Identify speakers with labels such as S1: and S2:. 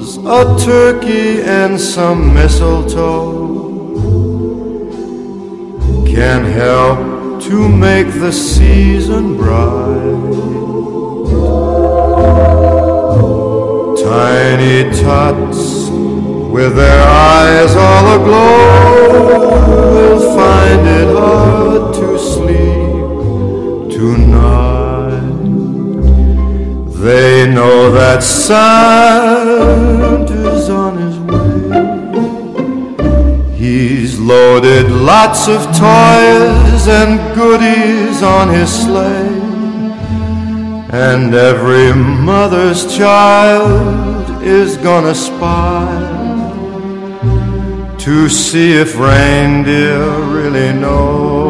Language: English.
S1: a turkey and some mistletoe can help to make the season bright. Tiny tots with their eyes all aglow will find They know that Santa's on his way. He's loaded lots of toys and goodies on his sleigh. And every mother's child is gonna spy to see if reindeer really know